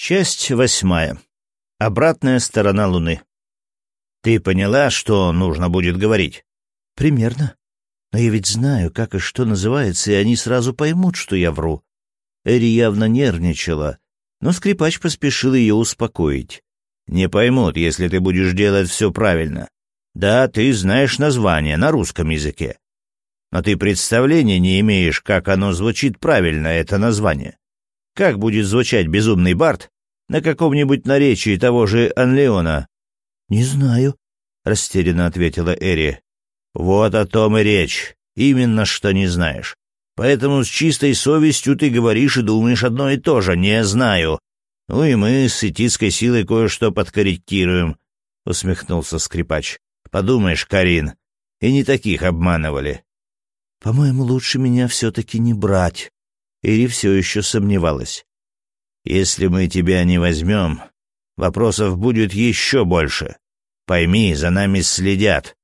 Часть восьмая. Обратная сторона Луны. Ты поняла, что нужно будет говорить? Примерно. Но я ведь знаю, как и что называется, и они сразу поймут, что я вру. Эри явно нервничала, но скрипач поспешил ее успокоить. Не поймут, если ты будешь делать все правильно. Да, ты знаешь название на русском языке. Но ты представления не имеешь, как оно звучит правильно, это название. Как будет звучать «Безумный Барт» на каком-нибудь наречии того же Анлеона? — Не знаю, — растерянно ответила Эри. — Вот о том и речь. Именно что не знаешь. Поэтому с чистой совестью ты говоришь и думаешь одно и то же. Не знаю. Ну и мы с этической силой кое-что подкорректируем, — усмехнулся скрипач. — Подумаешь, Карин, и не таких обманывали. — По-моему, лучше меня все-таки не брать, Ири все еще сомневалась. «Если мы тебя не возьмем, вопросов будет еще больше. Пойми, за нами следят.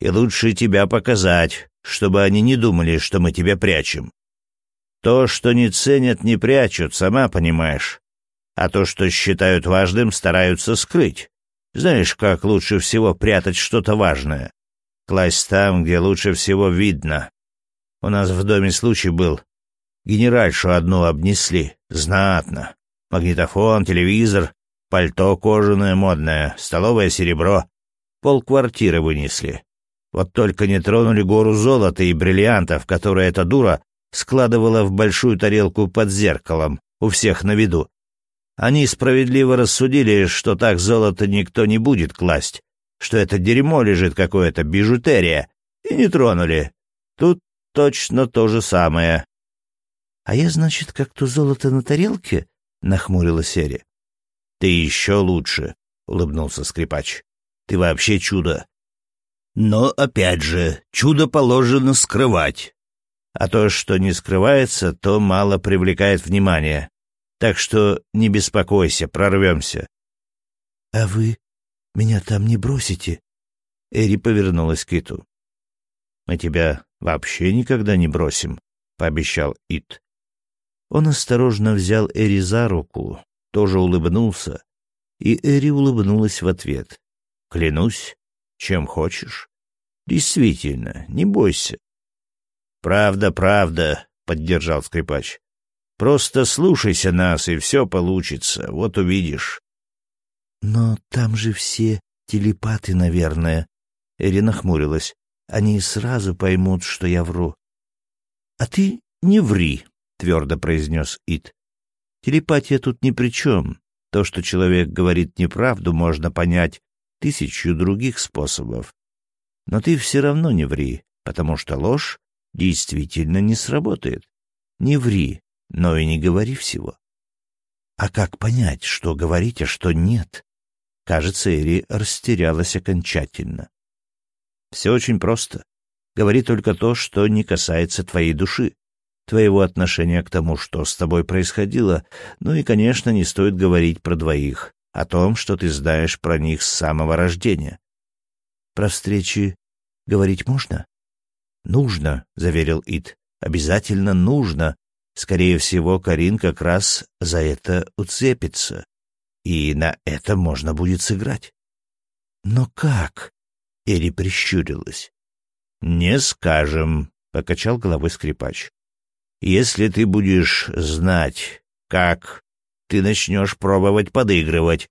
И лучше тебя показать, чтобы они не думали, что мы тебя прячем. То, что не ценят, не прячут, сама понимаешь. А то, что считают важным, стараются скрыть. Знаешь, как лучше всего прятать что-то важное? Класть там, где лучше всего видно. У нас в доме случай был. Генеральшу одну обнесли. Знатно. Магнитофон, телевизор, пальто кожаное модное, столовое серебро. Полквартиры вынесли. Вот только не тронули гору золота и бриллиантов, которые эта дура складывала в большую тарелку под зеркалом, у всех на виду. Они справедливо рассудили, что так золото никто не будет класть, что это дерьмо лежит какое-то, бижутерия, и не тронули. Тут точно то же самое. «А я, значит, как то золото на тарелке?» — нахмурилась Эри. «Ты еще лучше», — улыбнулся скрипач. «Ты вообще чудо. Но, опять же, чудо положено скрывать. А то, что не скрывается, то мало привлекает внимание. Так что не беспокойся, прорвемся». «А вы меня там не бросите?» Эри повернулась к Иту. «Мы тебя вообще никогда не бросим», — пообещал Ит. Он осторожно взял Эри за руку, тоже улыбнулся, и Эри улыбнулась в ответ. «Клянусь, чем хочешь. Действительно, не бойся». «Правда, правда», — поддержал скрипач. «Просто слушайся нас, и все получится, вот увидишь». «Но там же все телепаты, наверное», — Эри нахмурилась. «Они сразу поймут, что я вру». «А ты не ври», — твердо произнес Ит. «Телепатия тут ни при чем. То, что человек говорит неправду, можно понять тысячу других способов. Но ты все равно не ври, потому что ложь действительно не сработает. Не ври, но и не говори всего. А как понять, что говорить, а что нет? Кажется, Эри растерялась окончательно. Все очень просто. Говори только то, что не касается твоей души твоего отношения к тому, что с тобой происходило, ну и, конечно, не стоит говорить про двоих, о том, что ты знаешь про них с самого рождения. Про встречи говорить можно? Нужно, заверил Ит. Обязательно нужно. Скорее всего, Карин как раз за это уцепится. И на это можно будет сыграть. Но как? Эри прищурилась. Не скажем, покачал головой скрипач. Если ты будешь знать, как, ты начнешь пробовать подыгрывать,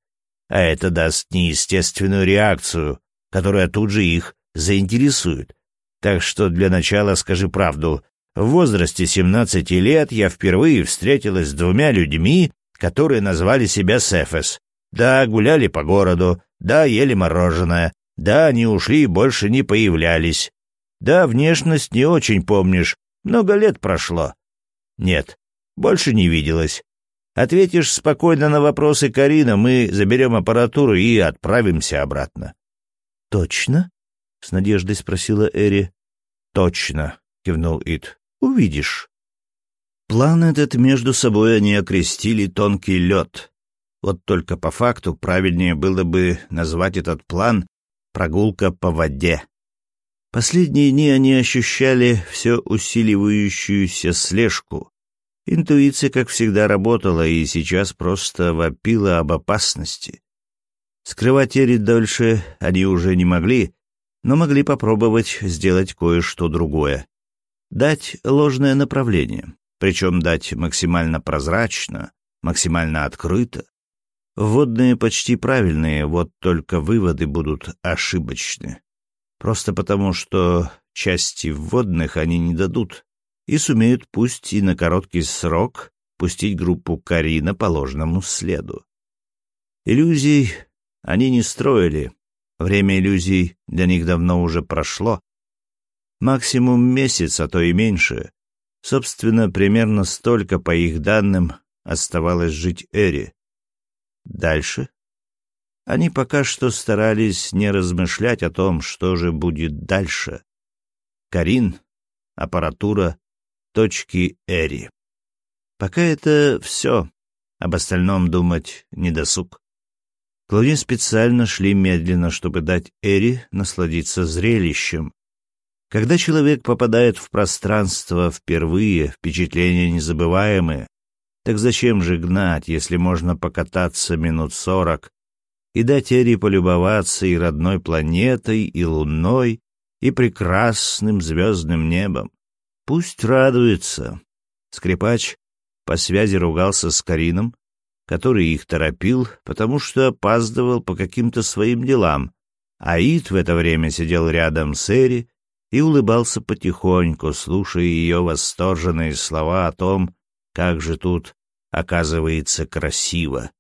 а это даст неестественную реакцию, которая тут же их заинтересует. Так что для начала скажи правду. В возрасте 17 лет я впервые встретилась с двумя людьми, которые назвали себя Сефес. Да, гуляли по городу, да, ели мороженое, да, они ушли и больше не появлялись. Да, внешность не очень помнишь, много лет прошло. Нет, больше не виделось. Ответишь спокойно на вопросы Карина, мы заберем аппаратуру и отправимся обратно. — Точно? — с надеждой спросила Эри. — Точно, — кивнул Ит. — Увидишь. План этот между собой они окрестили «тонкий лед». Вот только по факту правильнее было бы назвать этот план «прогулка по воде». Последние дни они ощущали все усиливающуюся слежку, Интуиция, как всегда, работала и сейчас просто вопила об опасности. Скрывать Эри дольше они уже не могли, но могли попробовать сделать кое-что другое. Дать ложное направление, причем дать максимально прозрачно, максимально открыто. Вводные почти правильные, вот только выводы будут ошибочны. Просто потому, что части вводных они не дадут и сумеют пусть и на короткий срок пустить группу Карина по ложному следу. Иллюзий они не строили. Время иллюзий для них давно уже прошло. Максимум месяц, а то и меньше. Собственно, примерно столько, по их данным, оставалось жить Эри. Дальше? Они пока что старались не размышлять о том, что же будет дальше. Карин, аппаратура, точки Эри. Пока это все. Об остальном думать не досуг. Клоуни специально шли медленно, чтобы дать Эри насладиться зрелищем. Когда человек попадает в пространство впервые, впечатления незабываемые, так зачем же гнать, если можно покататься минут сорок и дать Эри полюбоваться и родной планетой, и луной, и прекрасным звездным небом? Пусть радуется. Скрипач по связи ругался с Карином, который их торопил, потому что опаздывал по каким-то своим делам, а Ид в это время сидел рядом с Эри и улыбался потихоньку, слушая ее восторженные слова о том, как же тут оказывается красиво.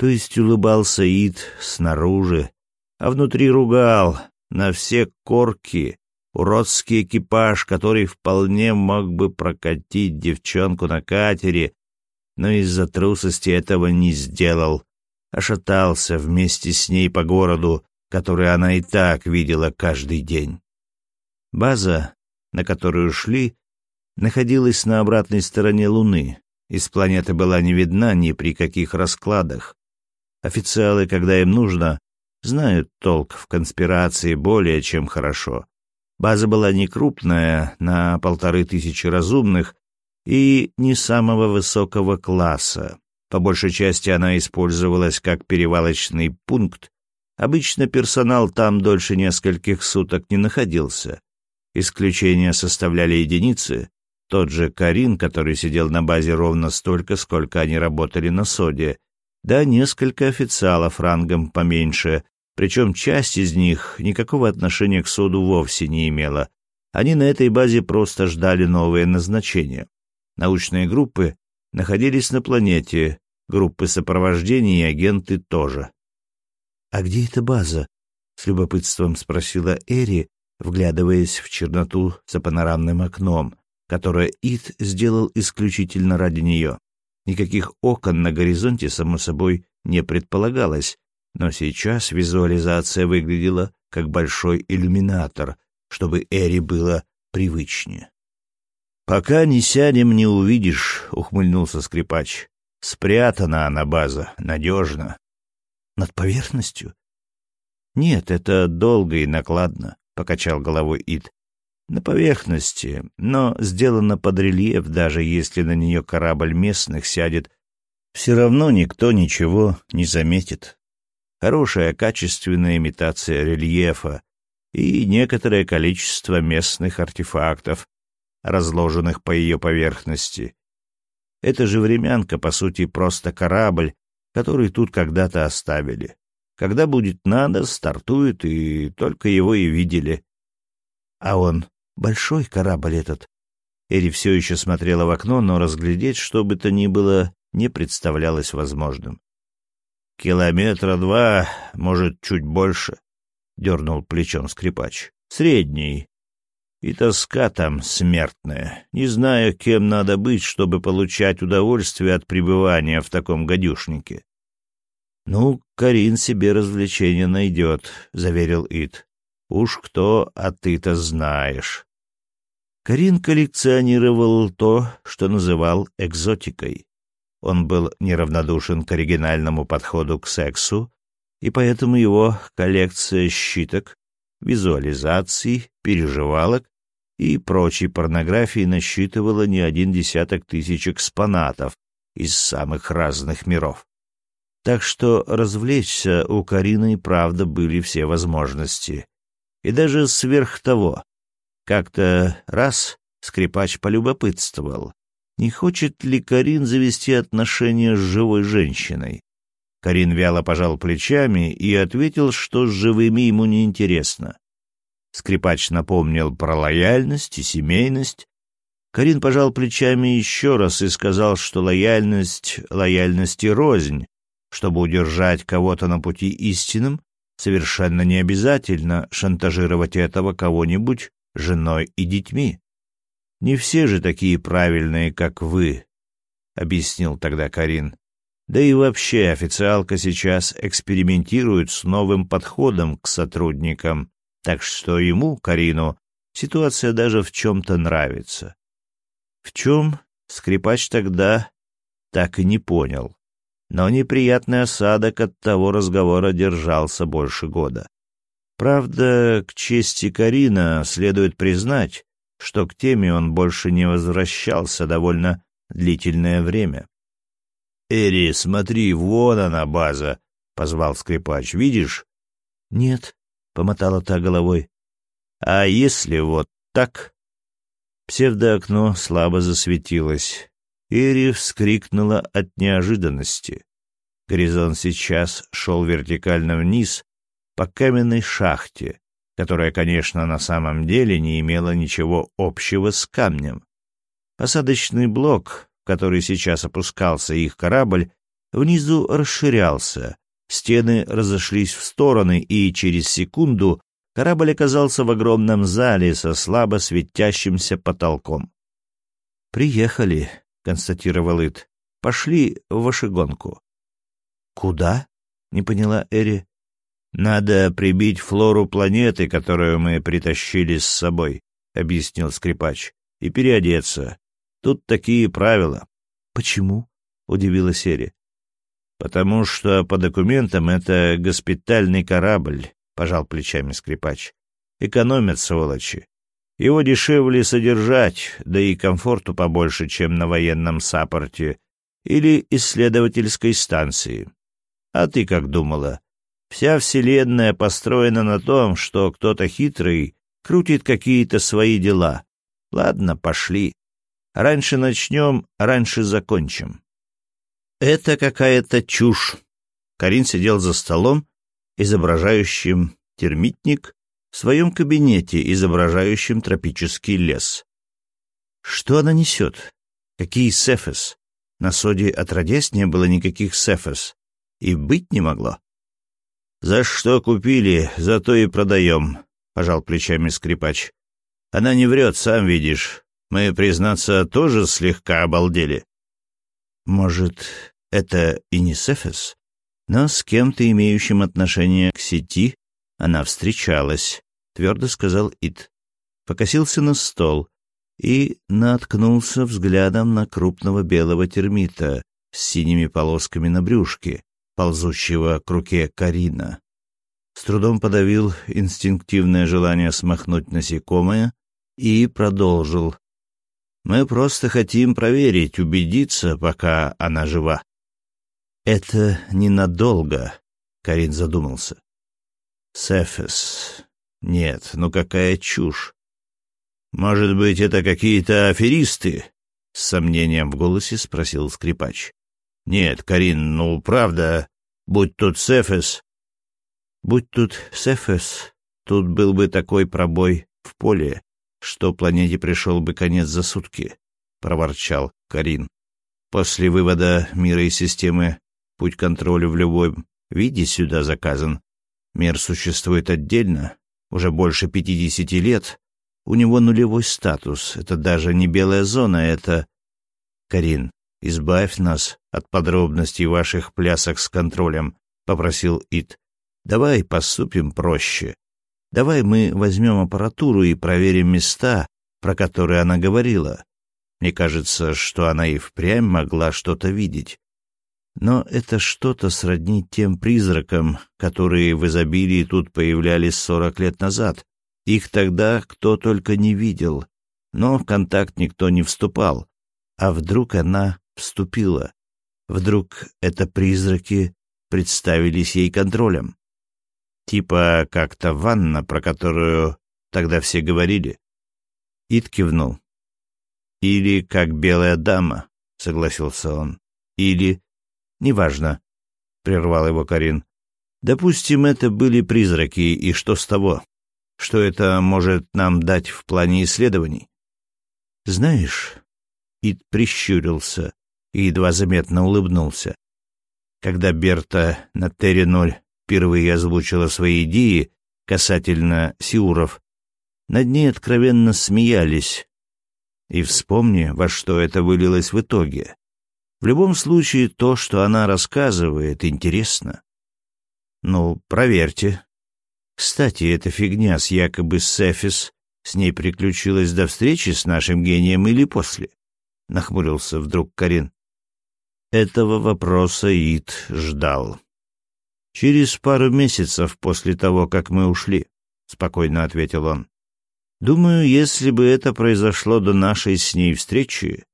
То есть улыбался Ид снаружи, а внутри ругал на все корки уродский экипаж, который вполне мог бы прокатить девчонку на катере, но из-за трусости этого не сделал, а шатался вместе с ней по городу, который она и так видела каждый день. База, на которую шли, находилась на обратной стороне Луны. Из планеты была не видна ни при каких раскладах. Официалы, когда им нужно, знают толк в конспирации более чем хорошо. База была не крупная, на полторы тысячи разумных, и не самого высокого класса. По большей части она использовалась как перевалочный пункт. Обычно персонал там дольше нескольких суток не находился. Исключения составляли единицы. Тот же Карин, который сидел на базе ровно столько, сколько они работали на Соде, да несколько официалов рангом поменьше, причем часть из них никакого отношения к Соду вовсе не имела. Они на этой базе просто ждали новое назначение. Научные группы находились на планете, группы сопровождения и агенты тоже. «А где эта база?» — с любопытством спросила Эри, вглядываясь в черноту за панорамным окном, которое Ит сделал исключительно ради нее. Никаких окон на горизонте, само собой, не предполагалось, но сейчас визуализация выглядела как большой иллюминатор, чтобы Эри было привычнее. «Пока не сядем, не увидишь», — ухмыльнулся скрипач. «Спрятана она, база, надежно». «Над поверхностью?» «Нет, это долго и накладно», — покачал головой Ид. «На поверхности, но сделано под рельеф, даже если на нее корабль местных сядет, все равно никто ничего не заметит. Хорошая качественная имитация рельефа и некоторое количество местных артефактов, разложенных по ее поверхности. Это же времянка, по сути, просто корабль, который тут когда-то оставили. Когда будет надо, стартует, и только его и видели. А он большой корабль этот. Эри все еще смотрела в окно, но разглядеть, что бы то ни было, не представлялось возможным. «Километра два, может, чуть больше», — дернул плечом скрипач. «Средний, и тоска там смертная. Не знаю, кем надо быть, чтобы получать удовольствие от пребывания в таком гадюшнике. «Ну, Карин себе развлечение найдет», — заверил Ит. «Уж кто, а ты-то знаешь». Карин коллекционировал то, что называл экзотикой. Он был неравнодушен к оригинальному подходу к сексу, и поэтому его коллекция щиток, визуализаций, переживалок и прочей порнографии насчитывала не один десяток тысяч экспонатов из самых разных миров. Так что развлечься у Карины и правда были все возможности. И даже сверх того. Как-то раз скрипач полюбопытствовал, не хочет ли Карин завести отношения с живой женщиной. Карин вяло пожал плечами и ответил, что с живыми ему неинтересно. Скрипач напомнил про лояльность и семейность. Карин пожал плечами еще раз и сказал, что лояльность лояльности рознь. Чтобы удержать кого-то на пути истинным, совершенно не обязательно шантажировать этого кого-нибудь женой и детьми. Не все же такие правильные, как вы, — объяснил тогда Карин. Да и вообще официалка сейчас экспериментирует с новым подходом к сотрудникам, так что ему, Карину, ситуация даже в чем-то нравится. В чем скрипач тогда так и не понял. Но неприятный осадок от того разговора держался больше года. Правда, к чести Карина следует признать, что к теме он больше не возвращался довольно длительное время. «Эри, смотри, вон она, база!» — позвал скрипач. «Видишь?» «Нет», — помотала та головой. «А если вот так?» Псевдоокно слабо засветилось. Эри вскрикнула от неожиданности. Горизонт сейчас шел вертикально вниз по каменной шахте, которая, конечно, на самом деле не имела ничего общего с камнем. Посадочный блок, в который сейчас опускался их корабль, внизу расширялся, Стены разошлись в стороны, и через секунду корабль оказался в огромном зале со слабо светящимся потолком. «Приехали», — констатировал Ит. «Пошли в Вашигонку». «Куда?» — не поняла Эри. «Надо прибить флору планеты, которую мы притащили с собой», — объяснил скрипач, — «и переодеться. Тут такие правила». «Почему?» — удивилась Эри. «Потому что по документам это госпитальный корабль», — пожал плечами скрипач. «Экономят, сволочи. Его дешевле содержать, да и комфорту побольше, чем на военном саппорте или исследовательской станции. А ты как думала? Вся Вселенная построена на том, что кто-то хитрый крутит какие-то свои дела. Ладно, пошли. Раньше начнем, раньше закончим. Это какая-то чушь. Карин сидел за столом, изображающим термитник, в своем кабинете, изображающим тропический лес. Что она несет? Какие сефес? На соде отродясь не было никаких сефес. И быть не могло. «За что купили, за то и продаем», — пожал плечами скрипач. «Она не врет, сам видишь. Мы, признаться, тоже слегка обалдели». «Может, это и не Сефес, но с кем-то, имеющим отношение к сети, она встречалась, твердо сказал Ит. Покосился на стол и наткнулся взглядом на крупного белого термита с синими полосками на брюшке, ползущего к руке Карина. С трудом подавил инстинктивное желание смахнуть насекомое и продолжил. «Мы просто хотим проверить, убедиться, пока она жива. «Это ненадолго», — Карин задумался. «Сефес. Нет, ну какая чушь. Может быть, это какие-то аферисты?» — с сомнением в голосе спросил скрипач. «Нет, Карин, ну, правда, будь тут Сефес...» «Будь тут Сефес, тут был бы такой пробой в поле, что планете пришел бы конец за сутки», — проворчал Карин. «После вывода мира из системы Путь контроля в любом виде сюда заказан. Мир существует отдельно, уже больше пятидесяти лет. У него нулевой статус. Это даже не белая зона, это... Карин, избавь нас от подробностей ваших плясок с контролем, — попросил Ит. Давай поступим проще. Давай мы возьмем аппаратуру и проверим места, про которые она говорила. Мне кажется, что она и впрямь могла что-то видеть. Но это что-то сродни тем призракам, которые в изобилии тут появлялись сорок лет назад. Их тогда кто только не видел, но в контакт никто не вступал. А вдруг она вступила? Вдруг это призраки представились ей контролем? Типа как-то ванна, про которую тогда все говорили. Ид кивнул. «Или как белая дама», — согласился он. «Или...» «Неважно», — прервал его Карин. «Допустим, это были призраки, и что с того? Что это может нам дать в плане исследований?» «Знаешь...» — Ид прищурился и едва заметно улыбнулся. Когда Берта на Терри-0 впервые озвучила свои идеи касательно сиуров, над ней откровенно смеялись. И вспомни, во что это вылилось в итоге. В любом случае, то, что она рассказывает, интересно. Ну, проверьте. Кстати, эта фигня с якобы Сефис с ней приключилась до встречи с нашим гением или после? Нахмурился вдруг Карин. Этого вопроса Ит ждал. «Через пару месяцев после того, как мы ушли», — спокойно ответил он. Думаю, если бы это произошло до нашей с ней встречи,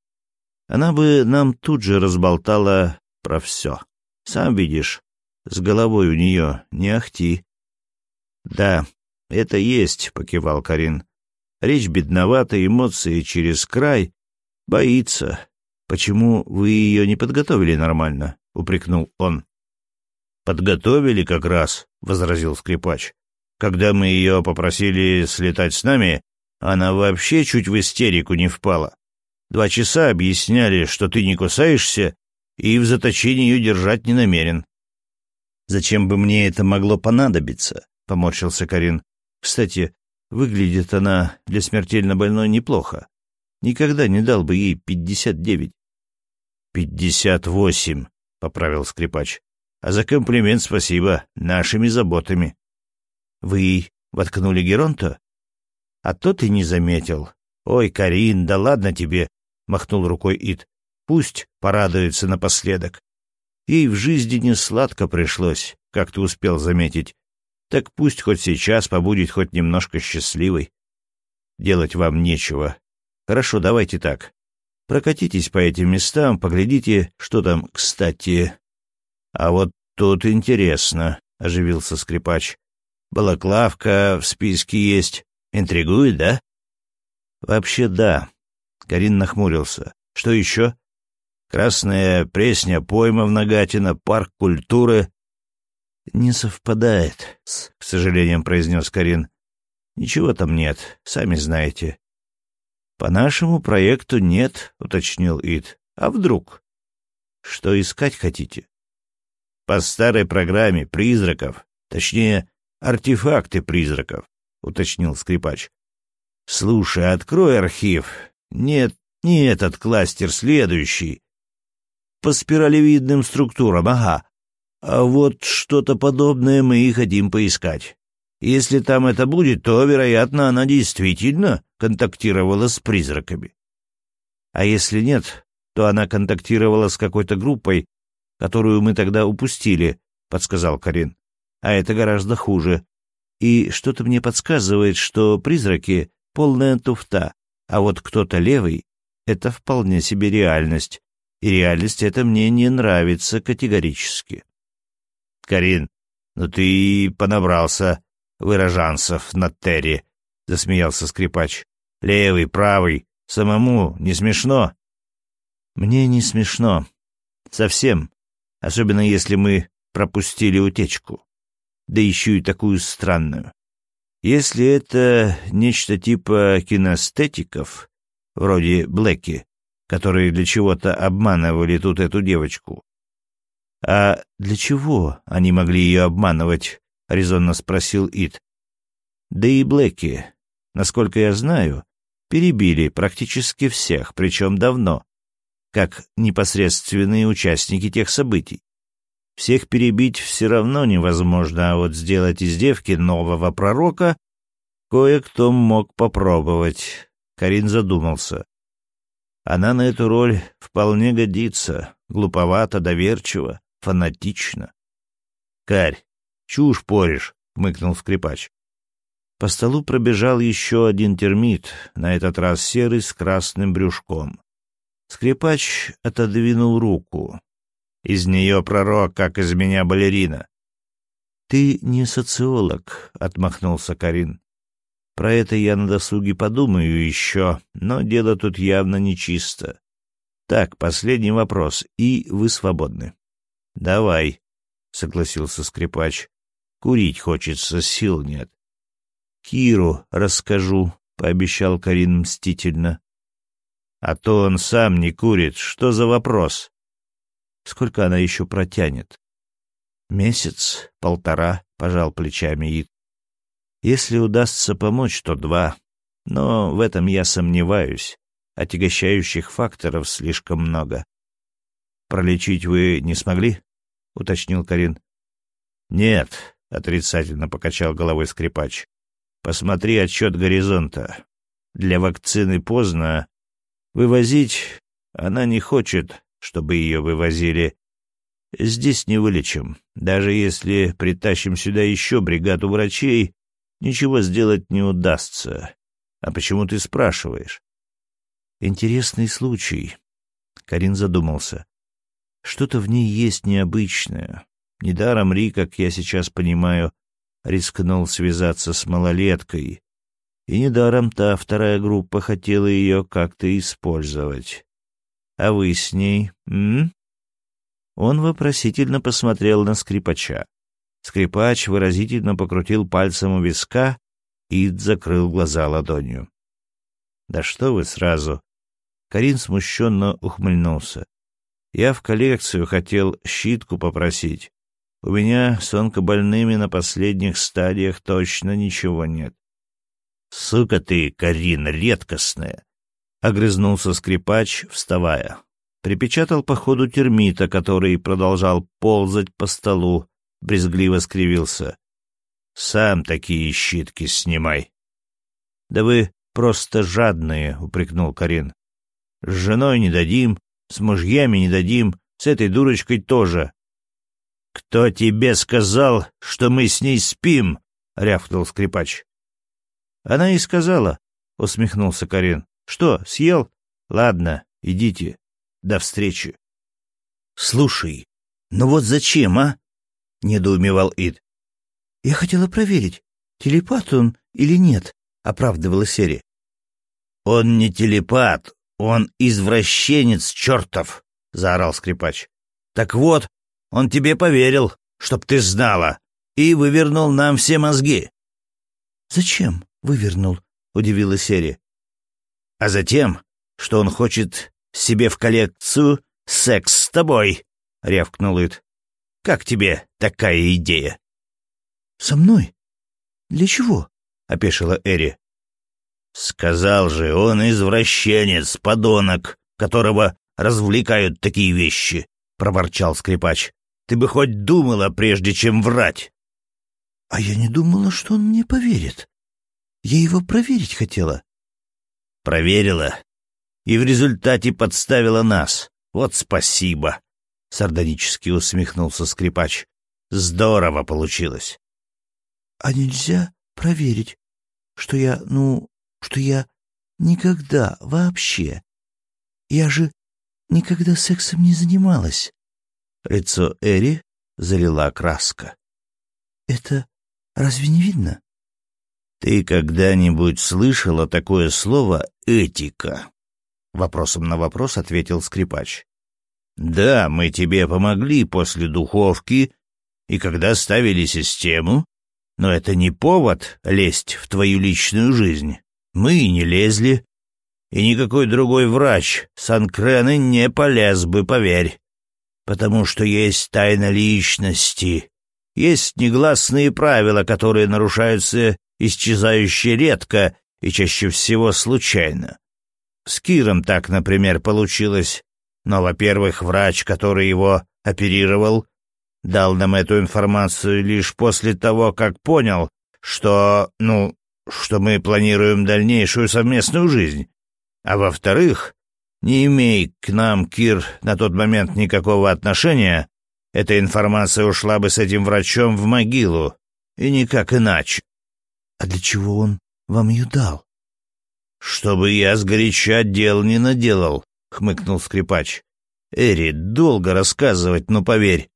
она бы нам тут же разболтала про все. Сам видишь, с головой у нее не ахти. — Да, это есть, — покивал Карин. Речь бедновата, эмоции через край. Боится. Почему вы ее не подготовили нормально? — упрекнул он. — Подготовили как раз, — возразил скрипач. Когда мы ее попросили слетать с нами, она вообще чуть в истерику не впала. Два часа объясняли, что ты не кусаешься и в заточении ее держать не намерен. «Зачем бы мне это могло понадобиться?» — поморщился Карин. «Кстати, выглядит она для смертельно больной неплохо. Никогда не дал бы ей пятьдесят девять». «Пятьдесят восемь», — поправил скрипач. «А за комплимент спасибо, нашими заботами». Вы воткнули Геронта? А то ты не заметил. Ой, Карин, да ладно тебе, махнул рукой Ит. Пусть порадуется напоследок. Ей в жизни не сладко пришлось, как ты успел заметить. Так пусть хоть сейчас побудет хоть немножко счастливой. Делать вам нечего. Хорошо, давайте так. Прокатитесь по этим местам, поглядите, что там, кстати. А вот тут интересно, — оживился скрипач. Балаклавка в списке есть. Интригует, да? Вообще да. Карин нахмурился. Что еще? Красная пресня, пойма в Нагатино, парк культуры. Не совпадает, с сожалением произнес Карин. Ничего там нет, сами знаете. По нашему проекту нет, уточнил Ид. А вдруг? Что искать хотите? По старой программе призраков, точнее, артефакты призраков, — уточнил скрипач. — Слушай, открой архив. Нет, не этот кластер, следующий. По спиралевидным структурам, ага. А вот что-то подобное мы и хотим поискать. Если там это будет, то, вероятно, она действительно контактировала с призраками. А если нет, то она контактировала с какой-то группой, которую мы тогда упустили, — подсказал Карин а это гораздо хуже. И что-то мне подсказывает, что призраки — полная туфта, а вот кто-то левый — это вполне себе реальность, и реальность эта мне не нравится категорически. — Карин, ну ты понабрался выражанцев на Терри, — засмеялся скрипач. — Левый, правый, самому не смешно? — Мне не смешно. Совсем. Особенно если мы пропустили утечку да еще и такую странную. Если это нечто типа кинестетиков, вроде Блэки, которые для чего-то обманывали тут эту девочку. «А для чего они могли ее обманывать?» — резонно спросил Ит. «Да и Блэки, насколько я знаю, перебили практически всех, причем давно, как непосредственные участники тех событий. Всех перебить все равно невозможно, а вот сделать из девки нового пророка кое-кто мог попробовать. Карин задумался. Она на эту роль вполне годится, глуповато, доверчиво, фанатично. — Карь, чушь поришь, — хмыкнул скрипач. По столу пробежал еще один термит, на этот раз серый с красным брюшком. Скрипач отодвинул руку. Из нее пророк, как из меня балерина. «Ты не социолог», — отмахнулся Карин. «Про это я на досуге подумаю еще, но дело тут явно нечисто. Так, последний вопрос, и вы свободны». «Давай», — согласился скрипач. «Курить хочется, сил нет». «Киру расскажу», — пообещал Карин мстительно. «А то он сам не курит. Что за вопрос?» «Сколько она еще протянет?» «Месяц, полтора», — пожал плечами Ид. «Если удастся помочь, то два. Но в этом я сомневаюсь. Отягощающих факторов слишком много». «Пролечить вы не смогли?» — уточнил Карин. «Нет», — отрицательно покачал головой скрипач. Посмотри отчет горизонта. Для вакцины поздно. Вывозить она не хочет, чтобы ее вывозили. Здесь не вылечим. Даже если притащим сюда еще бригаду врачей, ничего сделать не удастся. А почему ты спрашиваешь? Интересный случай. Карин задумался. Что-то в ней есть необычное. Недаром Ри, как я сейчас понимаю, рискнул связаться с малолеткой. И недаром та вторая группа хотела ее как-то использовать. А вы с ней, м? Он вопросительно посмотрел на скрипача. Скрипач выразительно покрутил пальцем у виска и закрыл глаза ладонью. «Да что вы сразу!» Карин смущенно ухмыльнулся. «Я в коллекцию хотел щитку попросить. У меня с онкобольными на последних стадиях точно ничего нет. «Сука ты, Карина, редкостная!» — огрызнулся скрипач, вставая. Припечатал по ходу термита, который продолжал ползать по столу, брезгливо скривился. «Сам такие щитки снимай». «Да вы просто жадные», — упрекнул Карин. «С женой не дадим, с мужьями не дадим, с этой дурочкой тоже. «Кто тебе сказал, что мы с ней спим?» — рявкнул скрипач. «Она и сказала», — усмехнулся Карин. «Что, съел? Ладно, идите. До встречи». «Слушай, ну вот зачем, а?» — недоумевал Ид. «Я хотела проверить, телепат он или нет», — оправдывала Сери. «Он не телепат, он извращенец чертов!» — заорал скрипач. «Так вот, он тебе поверил, чтоб ты знала, и вывернул нам все мозги. Зачем вывернул? удивилась Серия. А затем, что он хочет себе в коллекцию секс с тобой, рявкнул Ит. Как тебе такая идея? Со мной? Для чего? опешила Эри. Сказал же, он извращенец, подонок, которого развлекают такие вещи, проворчал скрипач. Ты бы хоть думала, прежде чем врать. — А я не думала, что он мне поверит. Я его проверить хотела. — Проверила. И в результате подставила нас. Вот спасибо. — сардонически усмехнулся скрипач. — Здорово получилось. — А нельзя проверить, что я, ну, что я никогда вообще... Я же никогда сексом не занималась. Лицо Эри залила краска. «Это разве не видно?» «Ты когда-нибудь слышала такое слово «этика»?» Вопросом на вопрос ответил скрипач. «Да, мы тебе помогли после духовки и когда ставили систему, но это не повод лезть в твою личную жизнь. Мы не лезли, и никакой другой врач Санкрены не полез бы, поверь потому что есть тайна личности, есть негласные правила, которые нарушаются исчезающе редко и чаще всего случайно. С Киром так, например, получилось, но, во-первых, врач, который его оперировал, дал нам эту информацию лишь после того, как понял, что, ну, что мы планируем дальнейшую совместную жизнь. А во-вторых, не имей к нам, Кир, на тот момент никакого отношения, эта информация ушла бы с этим врачом в могилу, и никак иначе. А для чего он вам ее дал? Чтобы я сгоряча дел не наделал, хмыкнул скрипач. Эри, долго рассказывать, но поверь,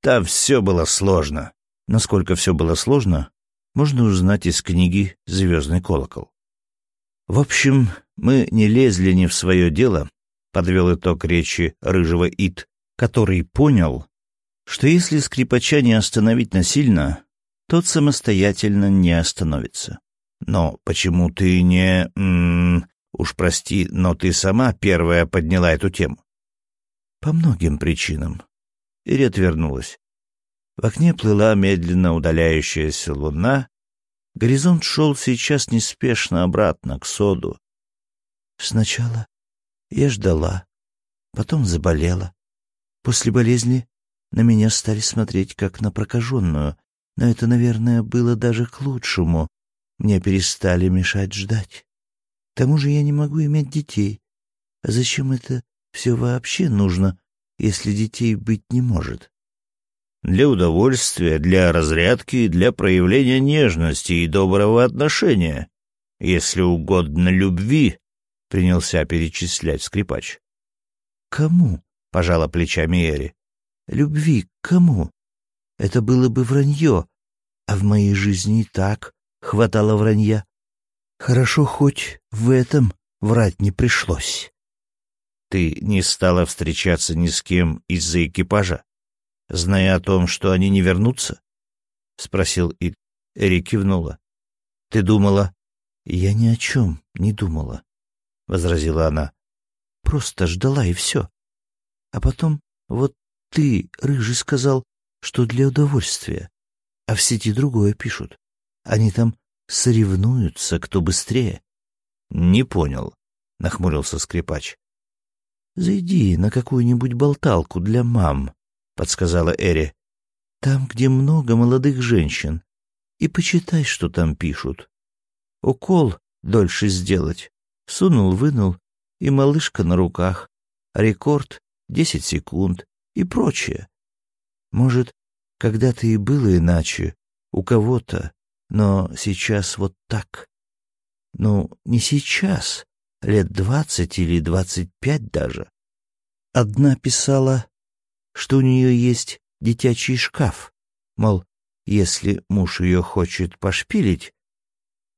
там все было сложно. Насколько все было сложно, можно узнать из книги «Звездный колокол». В общем, мы не лезли не в свое дело, подвел итог речи рыжего Ит, который понял, что если скрипача не остановить насильно, тот самостоятельно не остановится. Но почему ты не... Уж прости, но ты сама первая подняла эту тему? По многим причинам. Ири отвернулась. В окне плыла медленно удаляющаяся луна. Горизонт шел сейчас неспешно обратно, к соду. Сначала я ждала, потом заболела. После болезни на меня стали смотреть как на прокаженную, но это, наверное, было даже к лучшему. Мне перестали мешать ждать. К тому же я не могу иметь детей. А зачем это все вообще нужно, если детей быть не может? Для удовольствия, для разрядки, для проявления нежности и доброго отношения. Если угодно любви, — принялся перечислять скрипач. «Кому?» — пожала плечами Эри. «Любви к кому? Это было бы вранье, а в моей жизни так хватало вранья. Хорошо, хоть в этом врать не пришлось». «Ты не стала встречаться ни с кем из-за экипажа, зная о том, что они не вернутся?» — спросил Ид. Эри кивнула. «Ты думала?» «Я ни о чем не думала. — возразила она. «Просто ждала, и все. А потом вот ты, Рыжий, сказал, что для удовольствия. А в сети другое пишут. Они там соревнуются, кто быстрее». «Не понял», — нахмурился скрипач. «Зайди на какую-нибудь болталку для мам», — подсказала Эри. «Там, где много молодых женщин. И почитай, что там пишут. Укол дольше сделать, Сунул-вынул, и малышка на руках. Рекорд — десять секунд и прочее. Может, когда-то и было иначе, у кого-то, но сейчас вот так. Ну, не сейчас, лет двадцать или двадцать пять даже. Одна писала, что у нее есть детячий шкаф, мол, если муж ее хочет пошпилить,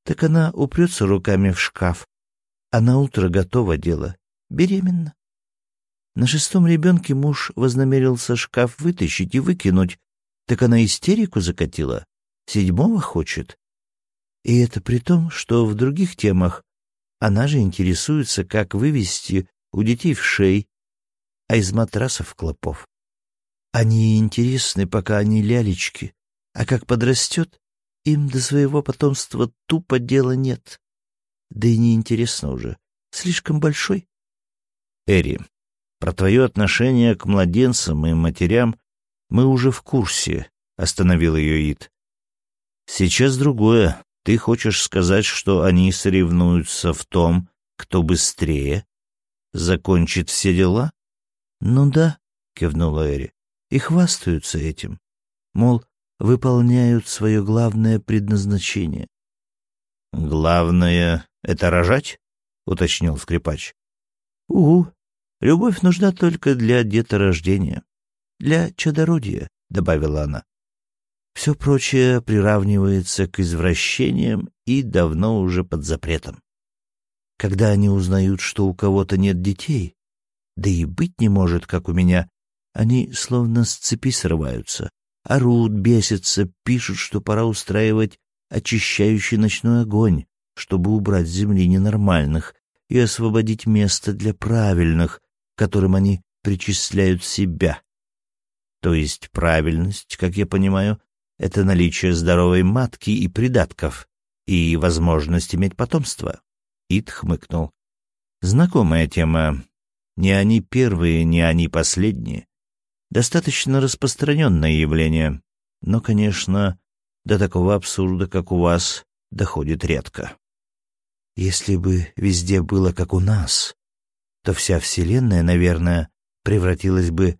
так она упрется руками в шкаф а на утро готово дело. Беременна. На шестом ребенке муж вознамерился шкаф вытащить и выкинуть, так она истерику закатила. Седьмого хочет. И это при том, что в других темах она же интересуется, как вывести у детей в шей, а из матрасов клопов. Они интересны, пока они лялечки, а как подрастет, им до своего потомства тупо дела нет. Да и неинтересно уже. Слишком большой. Эри, про твое отношение к младенцам и матерям мы уже в курсе, — остановил ее Ид. Сейчас другое. Ты хочешь сказать, что они соревнуются в том, кто быстрее закончит все дела? Ну да, — кивнула Эри, — и хвастаются этим. Мол, выполняют свое главное предназначение. Главное — это рожать? — уточнил скрипач. — Угу. Любовь нужна только для деторождения. Для чадородия, — добавила она. Все прочее приравнивается к извращениям и давно уже под запретом. Когда они узнают, что у кого-то нет детей, да и быть не может, как у меня, они словно с цепи срываются, орут, бесятся, пишут, что пора устраивать очищающий ночной огонь, чтобы убрать с земли ненормальных и освободить место для правильных, которым они причисляют себя. То есть правильность, как я понимаю, это наличие здоровой матки и придатков, и возможность иметь потомство. Ит хмыкнул. Знакомая тема. Не они первые, не они последние. Достаточно распространенное явление. Но, конечно, до такого абсурда, как у вас, доходит редко. Если бы везде было как у нас, то вся Вселенная, наверное, превратилась бы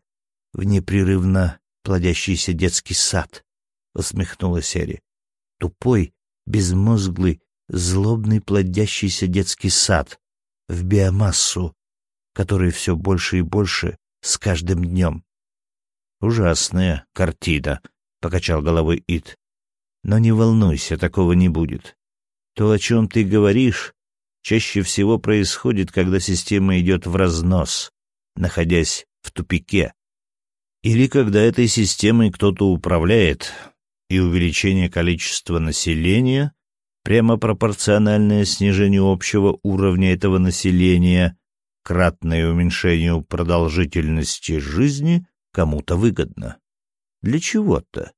в непрерывно плодящийся детский сад, — усмехнулась Эри. Тупой, безмозглый, злобный плодящийся детский сад в биомассу, который все больше и больше с каждым днем. «Ужасная картина», — покачал головой Ит. «Но не волнуйся, такого не будет. То, о чем ты говоришь, чаще всего происходит, когда система идет в разнос, находясь в тупике. Или когда этой системой кто-то управляет, и увеличение количества населения, прямо пропорциональное снижению общего уровня этого населения, кратное уменьшению продолжительности жизни, кому-то выгодно. Для чего-то.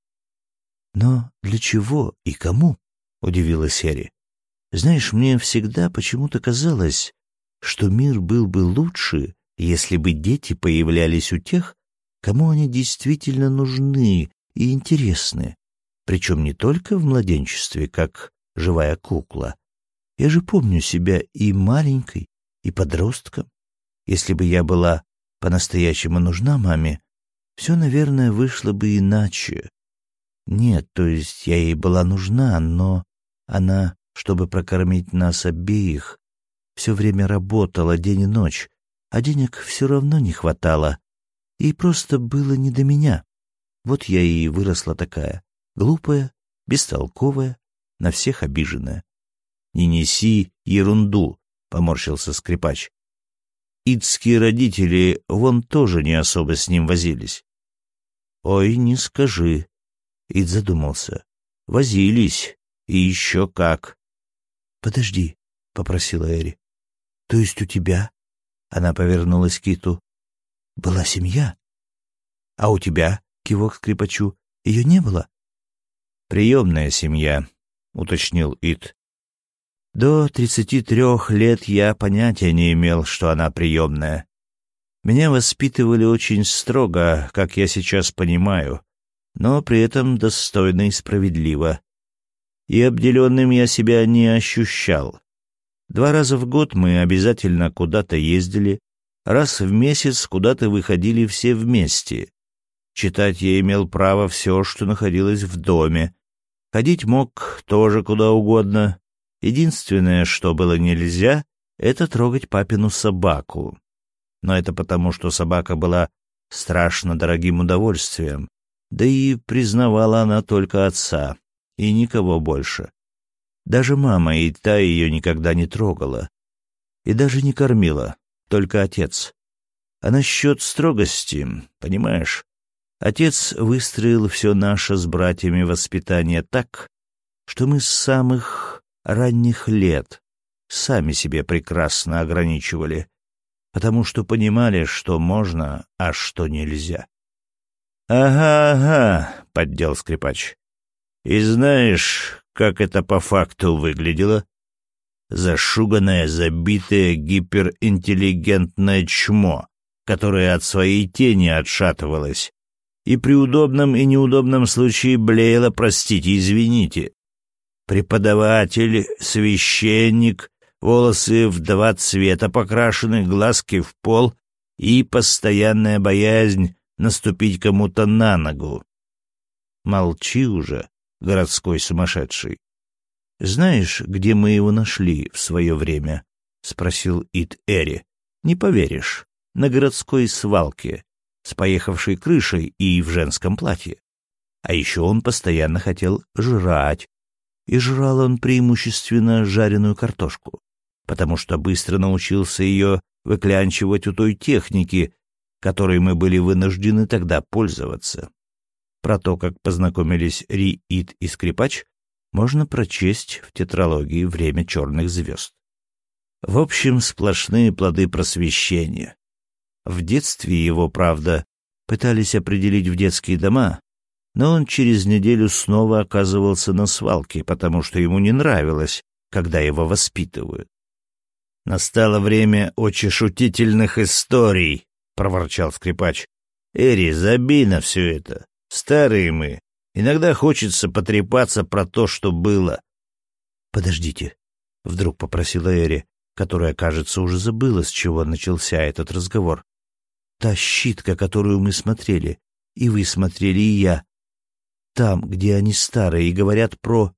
Но для чего и кому? — удивилась Серри. Знаешь, мне всегда почему-то казалось, что мир был бы лучше, если бы дети появлялись у тех, кому они действительно нужны и интересны, причем не только в младенчестве, как живая кукла. Я же помню себя и маленькой, и подростком. Если бы я была по-настоящему нужна маме, все, наверное, вышло бы иначе. Нет, то есть я ей была нужна, но она чтобы прокормить нас обеих, все время работала день и ночь, а денег все равно не хватало. И просто было не до меня. Вот я и выросла такая, глупая, бестолковая, на всех обиженная. — Не неси ерунду, — поморщился скрипач. Идские родители вон тоже не особо с ним возились. — Ой, не скажи. Ид задумался. — Возились. И еще как. «Подожди», — попросила Эри. «То есть у тебя?» — она повернулась к Киту. «Была семья?» «А у тебя?» — кивок скрипачу. «Ее не было?» «Приемная семья», — уточнил Ит. «До тридцати трех лет я понятия не имел, что она приемная. Меня воспитывали очень строго, как я сейчас понимаю, но при этом достойно и справедливо и обделенным я себя не ощущал. Два раза в год мы обязательно куда-то ездили, раз в месяц куда-то выходили все вместе. Читать я имел право все, что находилось в доме. Ходить мог тоже куда угодно. Единственное, что было нельзя, это трогать папину собаку. Но это потому, что собака была страшно дорогим удовольствием, да и признавала она только отца и никого больше. Даже мама и та ее никогда не трогала. И даже не кормила, только отец. А насчет строгости, понимаешь, отец выстроил все наше с братьями воспитание так, что мы с самых ранних лет сами себе прекрасно ограничивали, потому что понимали, что можно, а что нельзя. «Ага, ага», — поддел скрипач. И знаешь, как это по факту выглядело? Зашуганное, забитое, гиперинтеллигентное чмо, которое от своей тени отшатывалось, и при удобном и неудобном случае блеяло «простите, извините». Преподаватель, священник, волосы в два цвета покрашены, глазки в пол и постоянная боязнь наступить кому-то на ногу. Молчи уже, городской сумасшедший. «Знаешь, где мы его нашли в свое время?» — спросил Ит Эри. «Не поверишь. На городской свалке, с поехавшей крышей и в женском платье. А еще он постоянно хотел жрать. И жрал он преимущественно жареную картошку, потому что быстро научился ее выклянчивать у той техники, которой мы были вынуждены тогда пользоваться. Про то, как познакомились Ри, Ит и Скрипач, можно прочесть в тетралогии «Время черных звезд». В общем, сплошные плоды просвещения. В детстве его, правда, пытались определить в детские дома, но он через неделю снова оказывался на свалке, потому что ему не нравилось, когда его воспитывают. «Настало время очень шутительных историй», — проворчал скрипач. «Эри, забей на все это. Старые мы. Иногда хочется потрепаться про то, что было. «Подождите», — вдруг попросила Эри, которая, кажется, уже забыла, с чего начался этот разговор. «Та щитка, которую мы смотрели, и вы смотрели, и я. Там, где они старые, и говорят про...»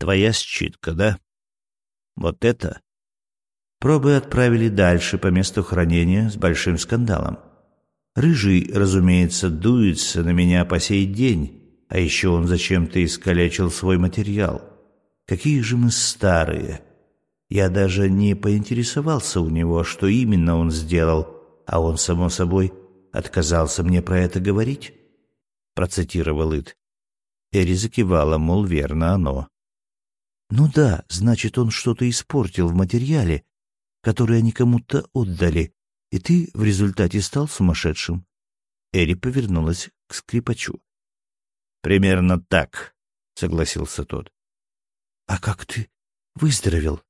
Твоя считка, да? Вот это? Пробы отправили дальше по месту хранения с большим скандалом. Рыжий, разумеется, дуется на меня по сей день, а еще он зачем-то искалечил свой материал. Какие же мы старые! Я даже не поинтересовался у него, что именно он сделал, а он, само собой, отказался мне про это говорить. Процитировал Ит. Эри закивала, мол, верно оно. Ну да, значит, он что-то испортил в материале, который они кому-то отдали, и ты в результате стал сумасшедшим. Эри повернулась к скрипачу. «Примерно так», — согласился тот. «А как ты выздоровел?»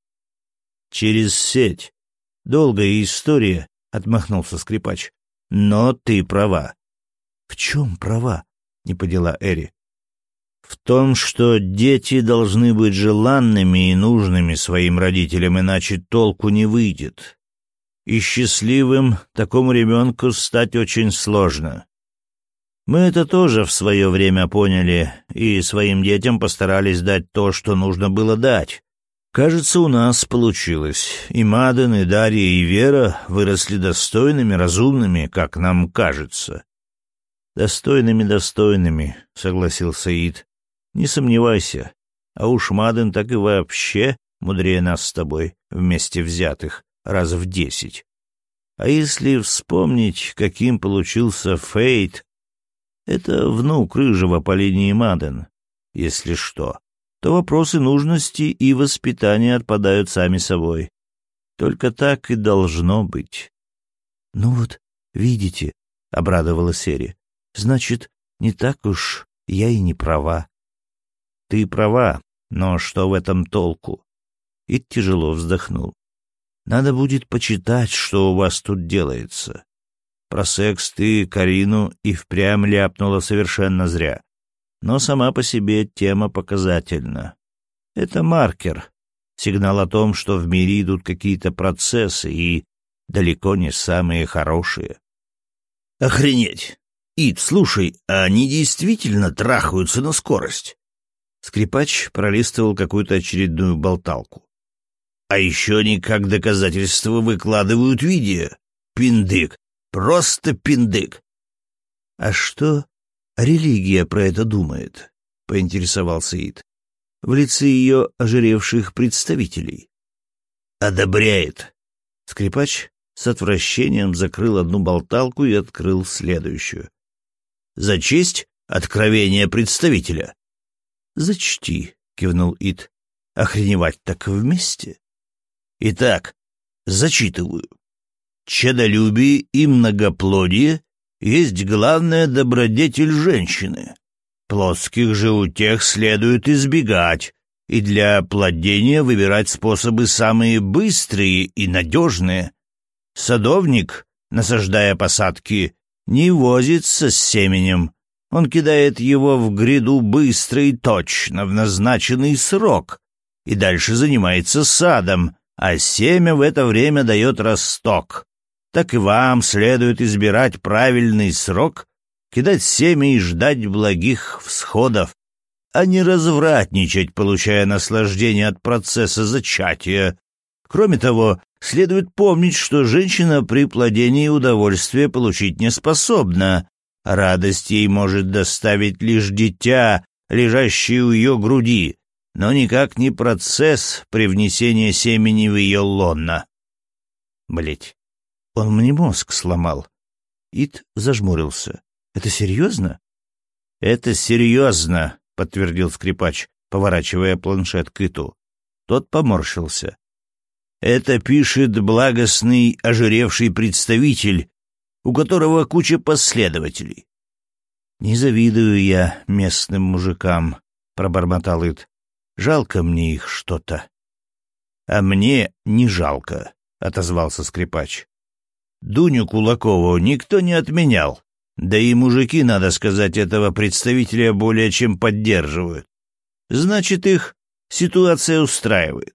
«Через сеть. Долгая история», — отмахнулся скрипач. «Но ты права». «В чем права?» — не поняла Эри. «В том, что дети должны быть желанными и нужными своим родителям, иначе толку не выйдет. И счастливым такому ребенку стать очень сложно. Мы это тоже в свое время поняли и своим детям постарались дать то, что нужно было дать. Кажется, у нас получилось. И Маден, и Дарья, и Вера выросли достойными, разумными, как нам кажется. «Достойными, достойными», — согласился Ид. «Не сомневайся. А уж Маден так и вообще мудрее нас с тобой, вместе взятых, раз в десять. А если вспомнить, каким получился Фейт, это внук Рыжего по линии Маден, если что, то вопросы нужности и воспитания отпадают сами собой. Только так и должно быть. — Ну вот, видите, — обрадовала Сери, — значит, не так уж я и не права. — Ты права, но что в этом толку? И тяжело вздохнул. Надо будет почитать, что у вас тут делается. Про секс ты Карину и впрямь ляпнула совершенно зря. Но сама по себе тема показательна. Это маркер, сигнал о том, что в мире идут какие-то процессы и далеко не самые хорошие. Охренеть! Ид, слушай, а они действительно трахаются на скорость? Скрипач пролистывал какую-то очередную болталку. А еще они как доказательство выкладывают видео. Пиндык, Просто пиндык. — А что религия про это думает? — поинтересовался Ид. — В лице ее ожиревших представителей. — Одобряет. Скрипач с отвращением закрыл одну болталку и открыл следующую. — За честь откровения представителя. — Зачти, — кивнул Ид. — Охреневать так вместе? — Итак, зачитываю чадолюбие и многоплодие есть главная добродетель женщины. Плоских же утех следует избегать, и для плодения выбирать способы самые быстрые и надежные. Садовник, насаждая посадки, не возится с семенем. Он кидает его в гряду быстро и точно, в назначенный срок, и дальше занимается садом, а семя в это время дает росток так и вам следует избирать правильный срок, кидать семя и ждать благих всходов, а не развратничать, получая наслаждение от процесса зачатия. Кроме того, следует помнить, что женщина при плодении удовольствия получить не способна. Радость ей может доставить лишь дитя, лежащее у ее груди, но никак не процесс привнесения семени в ее лонно. Блять, он мне мозг сломал. Ит зажмурился. Это серьезно? Это серьезно, подтвердил скрипач, поворачивая планшет к Иту. Тот поморщился. Это пишет благостный ожиревший представитель, у которого куча последователей. Не завидую я местным мужикам, пробормотал Ит. Жалко мне их что-то. А мне не жалко, отозвался скрипач. Дуню Кулакову никто не отменял. Да и мужики, надо сказать, этого представителя более чем поддерживают. Значит, их ситуация устраивает.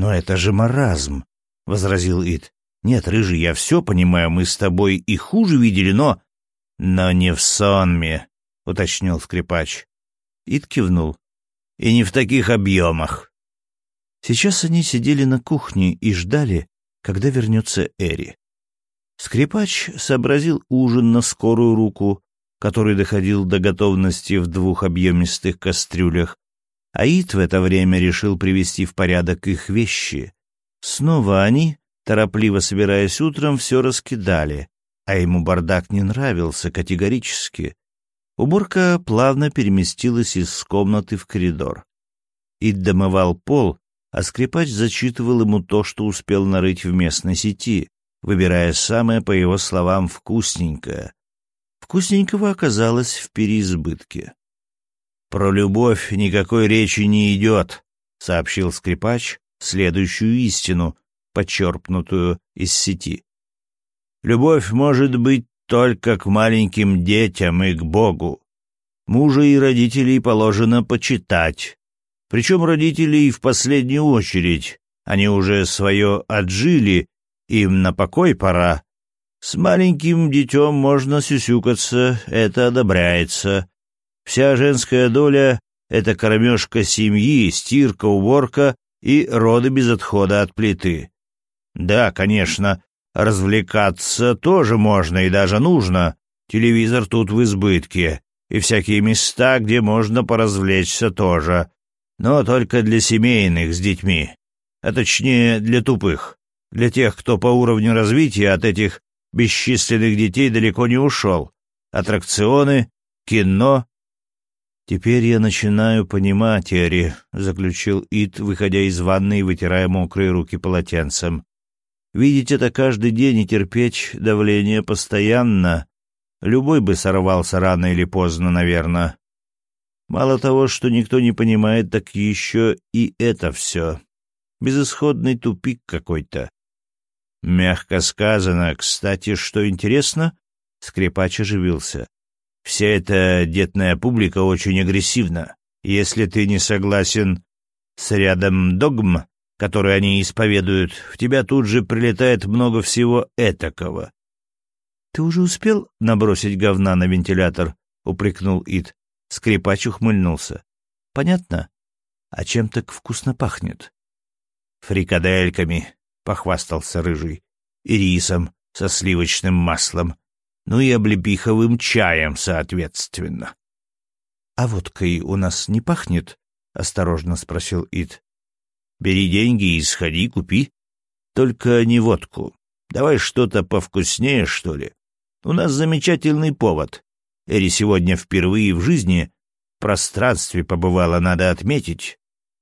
«Но это же маразм», — возразил Ит. «Нет, Рыжий, я все понимаю, мы с тобой и хуже видели, но...» «Но не в сонме», — уточнил скрипач. Ит кивнул. и не в таких объемах. Сейчас они сидели на кухне и ждали, когда вернется Эри. Скрипач сообразил ужин на скорую руку, который доходил до готовности в двух объемистых кастрюлях, Аид в это время решил привести в порядок их вещи. Снова они, торопливо собираясь утром, все раскидали, а ему бардак не нравился категорически. Уборка плавно переместилась из комнаты в коридор. Ид домывал пол, а скрипач зачитывал ему то, что успел нарыть в местной сети, выбирая самое, по его словам, вкусненькое. Вкусненького оказалось в переизбытке. «Про любовь никакой речи не идет», — сообщил скрипач следующую истину, подчерпнутую из сети. «Любовь может быть только к маленьким детям и к Богу. Мужа и родителей положено почитать. Причем родителей в последнюю очередь. Они уже свое отжили, им на покой пора. С маленьким детем можно сюсюкаться, это одобряется. Вся женская доля — это кормежка семьи, стирка, уборка и роды без отхода от плиты. Да, конечно, развлекаться тоже можно и даже нужно. Телевизор тут в избытке, и всякие места, где можно поразвлечься тоже. Но только для семейных с детьми. А точнее, для тупых. Для тех, кто по уровню развития от этих бесчисленных детей далеко не ушел. Аттракционы, кино. «Теперь я начинаю понимать, Эри», — заключил Ит, выходя из ванны и вытирая мокрые руки полотенцем. «Видеть это каждый день и терпеть давление постоянно. Любой бы сорвался рано или поздно, наверное. Мало того, что никто не понимает, так еще и это все. Безысходный тупик какой-то. Мягко сказано. Кстати, что интересно, скрипач оживился. Вся эта детная публика очень агрессивна. Если ты не согласен с рядом догм, которые они исповедуют, в тебя тут же прилетает много всего этакого. — Ты уже успел набросить говна на вентилятор? — упрекнул Ид. Скрипач ухмыльнулся. — Понятно. А чем так вкусно пахнет? — Фрикадельками, — похвастался Рыжий, — и рисом со сливочным маслом, ну и облепиховым чаем, соответственно. — А водкой у нас не пахнет? — осторожно спросил Ид. — Бери деньги и сходи, купи. Только не водку. Давай что-то повкуснее, что ли. У нас замечательный повод. Эри сегодня впервые в жизни в пространстве побывала, надо отметить.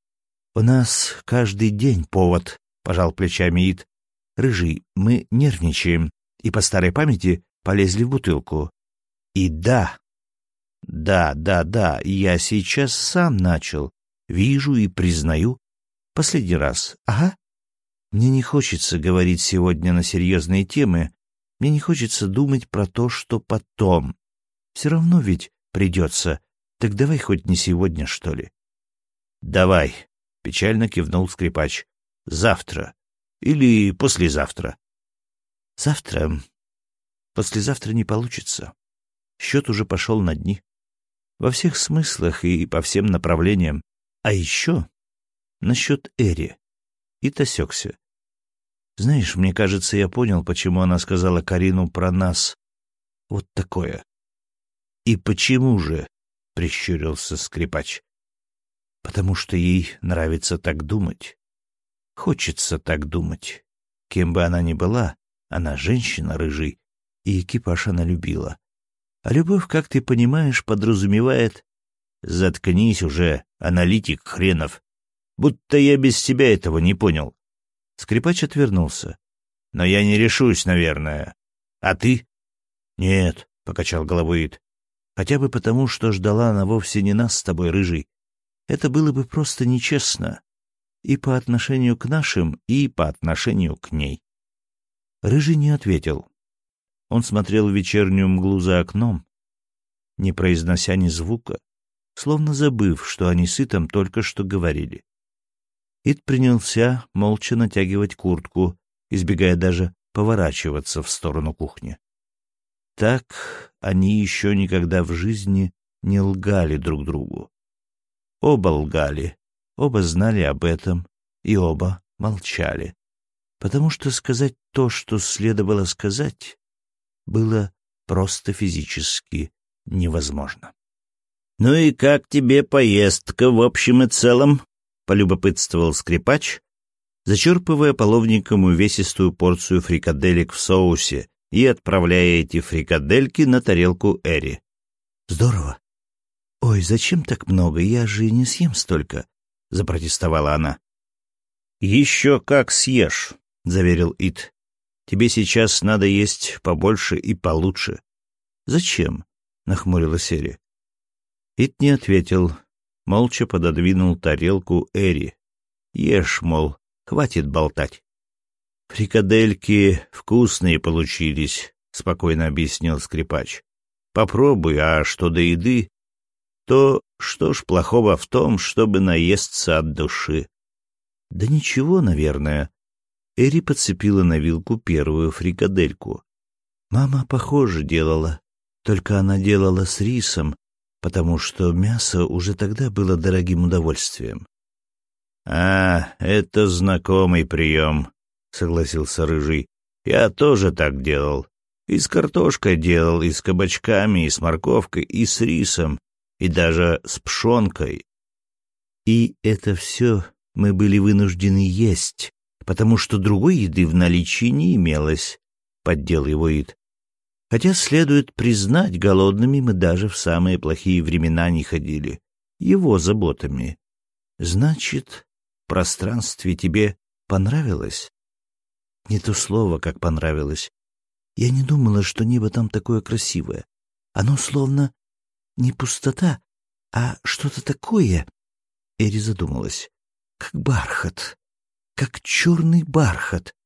— У нас каждый день повод, — пожал плечами Ид. — Рыжий, мы нервничаем, и по старой памяти полезли в бутылку. И да, да, да, да, я сейчас сам начал. Вижу и признаю. Последний раз. Ага. Мне не хочется говорить сегодня на серьезные темы. Мне не хочется думать про то, что потом. Все равно ведь придется. Так давай хоть не сегодня, что ли. Давай, печально кивнул скрипач. Завтра. Или послезавтра. Завтра Послезавтра не получится. Счет уже пошел на дни. Во всех смыслах и по всем направлениям. А еще насчет Эри. И тосекся. Знаешь, мне кажется, я понял, почему она сказала Карину про нас. Вот такое. И почему же? — прищурился скрипач. Потому что ей нравится так думать. Хочется так думать. Кем бы она ни была, она женщина рыжий, и экипаж она любила. А любовь, как ты понимаешь, подразумевает... Заткнись уже, аналитик хренов. Будто я без тебя этого не понял. Скрипач отвернулся. Но я не решусь, наверное. А ты? Нет, — покачал головой Ид. Хотя бы потому, что ждала она вовсе не нас с тобой, рыжий. Это было бы просто нечестно. И по отношению к нашим, и по отношению к ней. Рыжий не ответил. Он смотрел в вечернюю мглу за окном, не произнося ни звука, словно забыв, что они с Итом только что говорили. Ит принялся молча натягивать куртку, избегая даже поворачиваться в сторону кухни. Так они еще никогда в жизни не лгали друг другу. Оба лгали, оба знали об этом, и оба молчали. Потому что сказать то, что следовало сказать, было просто физически невозможно. «Ну и как тебе поездка в общем и целом?» — полюбопытствовал скрипач, зачерпывая половником увесистую порцию фрикаделек в соусе и отправляя эти фрикадельки на тарелку Эри. «Здорово. Ой, зачем так много? Я же не съем столько», — запротестовала она. «Еще как съешь», — заверил Ит. «Тебе сейчас надо есть побольше и получше». «Зачем?» — нахмурилась Эри. Ит не ответил, молча пододвинул тарелку Эри. «Ешь, мол, хватит болтать». «Фрикадельки вкусные получились», — спокойно объяснил скрипач. «Попробуй, а что до еды, то что ж плохого в том, чтобы наесться от души?» «Да ничего, наверное». Эри подцепила на вилку первую фрикадельку. «Мама, похоже, делала, только она делала с рисом, потому что мясо уже тогда было дорогим удовольствием. «А, это знакомый прием», — согласился Рыжий. «Я тоже так делал. И с картошкой делал, и с кабачками, и с морковкой, и с рисом, и даже с пшенкой». И это все мы были вынуждены есть, потому что другой еды в наличии не имелось, — поддел его Ид. Хотя, следует признать, голодными мы даже в самые плохие времена не ходили. Его заботами. Значит, в пространстве тебе понравилось? Не то слово, как понравилось. Я не думала, что небо там такое красивое. Оно словно не пустота, а что-то такое. Эри задумалась. Как бархат. Как черный бархат.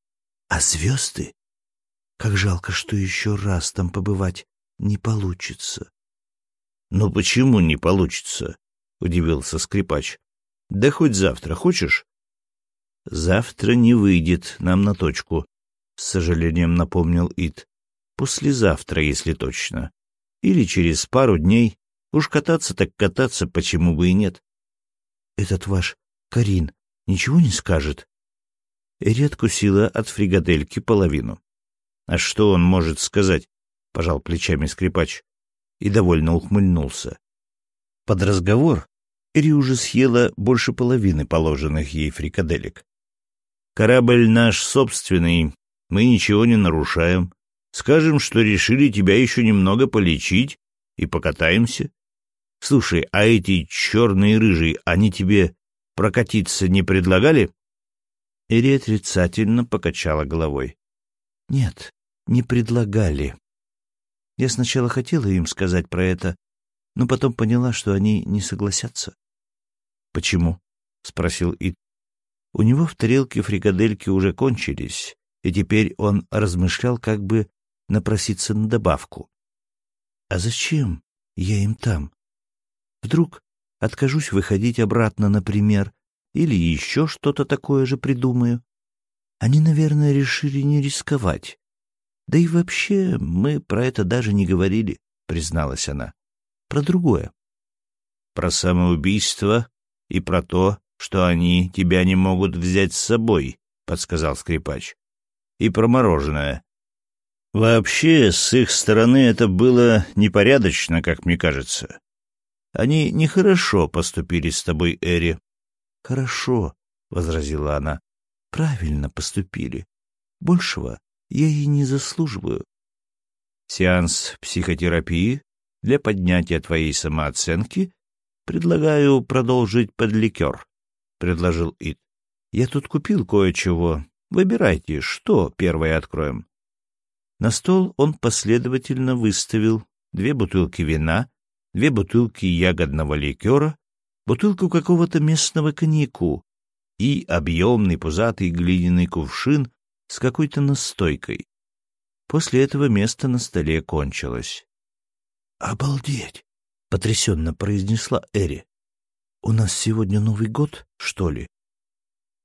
А звезды как жалко, что еще раз там побывать не получится. — Ну почему не получится? — удивился скрипач. — Да хоть завтра, хочешь? — Завтра не выйдет нам на точку, — с сожалением напомнил Ит. — Послезавтра, если точно. Или через пару дней. Уж кататься так кататься, почему бы и нет. — Этот ваш Карин ничего не скажет? Эри откусила от фрикадельки половину. А что он может сказать? Пожал плечами скрипач и довольно ухмыльнулся. Под разговор Эри уже съела больше половины положенных ей фрикаделек. «Корабль наш собственный, мы ничего не нарушаем. Скажем, что решили тебя еще немного полечить и покатаемся. Слушай, а эти черные рыжие, они тебе прокатиться не предлагали?» Эри отрицательно покачала головой. Нет, не предлагали. Я сначала хотела им сказать про это, но потом поняла, что они не согласятся. «Почему?» — спросил Ит. У него в тарелке фрикадельки уже кончились, и теперь он размышлял, как бы напроситься на добавку. «А зачем я им там? Вдруг откажусь выходить обратно, например, или еще что-то такое же придумаю? Они, наверное, решили не рисковать. Да и вообще, мы про это даже не говорили, призналась она. Про другое. Про самоубийство и про то, что они тебя не могут взять с собой, подсказал скрипач. И про мороженое. Вообще, с их стороны это было непорядочно, как мне кажется. Они нехорошо поступили с тобой, Эри. Хорошо, возразила она правильно поступили. Большего я и не заслуживаю. Сеанс психотерапии для поднятия твоей самооценки предлагаю продолжить под ликер, — предложил Ид. Я тут купил кое-чего. Выбирайте, что первое откроем. На стол он последовательно выставил две бутылки вина, две бутылки ягодного ликера, бутылку какого-то местного коньяку, и объемный пузатый глиняный кувшин с какой-то настойкой. После этого место на столе кончилось. «Обалдеть!» — потрясенно произнесла Эри. «У нас сегодня Новый год, что ли?»